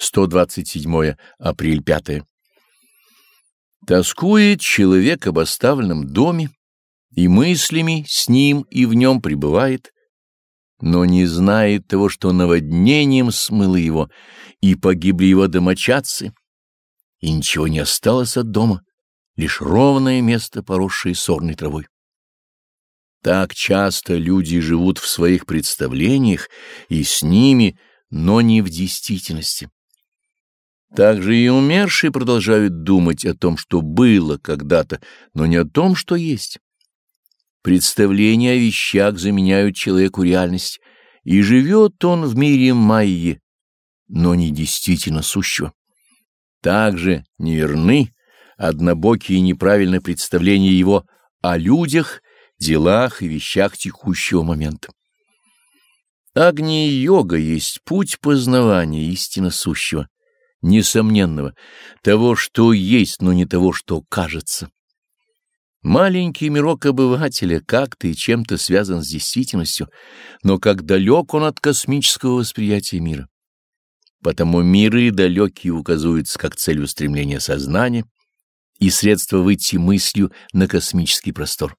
127 апрель 5. Тоскует человек об оставленном доме, и мыслями с ним и в нем пребывает, но не знает того, что наводнением смыло его, и погибли его домочадцы, и ничего не осталось от дома, лишь ровное место, поросшее сорной травой. Так часто люди живут в своих представлениях и с ними, но не в действительности. Также и умершие продолжают думать о том, что было когда-то, но не о том, что есть. Представления о вещах заменяют человеку реальность, и живет он в мире майи, но не действительно сущего. Также неверны однобокие и неправильные представления его о людях, делах и вещах текущего момента. Агни-йога есть путь познавания истинно сущего несомненного, того, что есть, но не того, что кажется. Маленький мирок обывателя как-то и чем-то связан с действительностью, но как далек он от космического восприятия мира. Потому миры далекие указываются как цель устремления сознания и средство выйти мыслью на космический простор.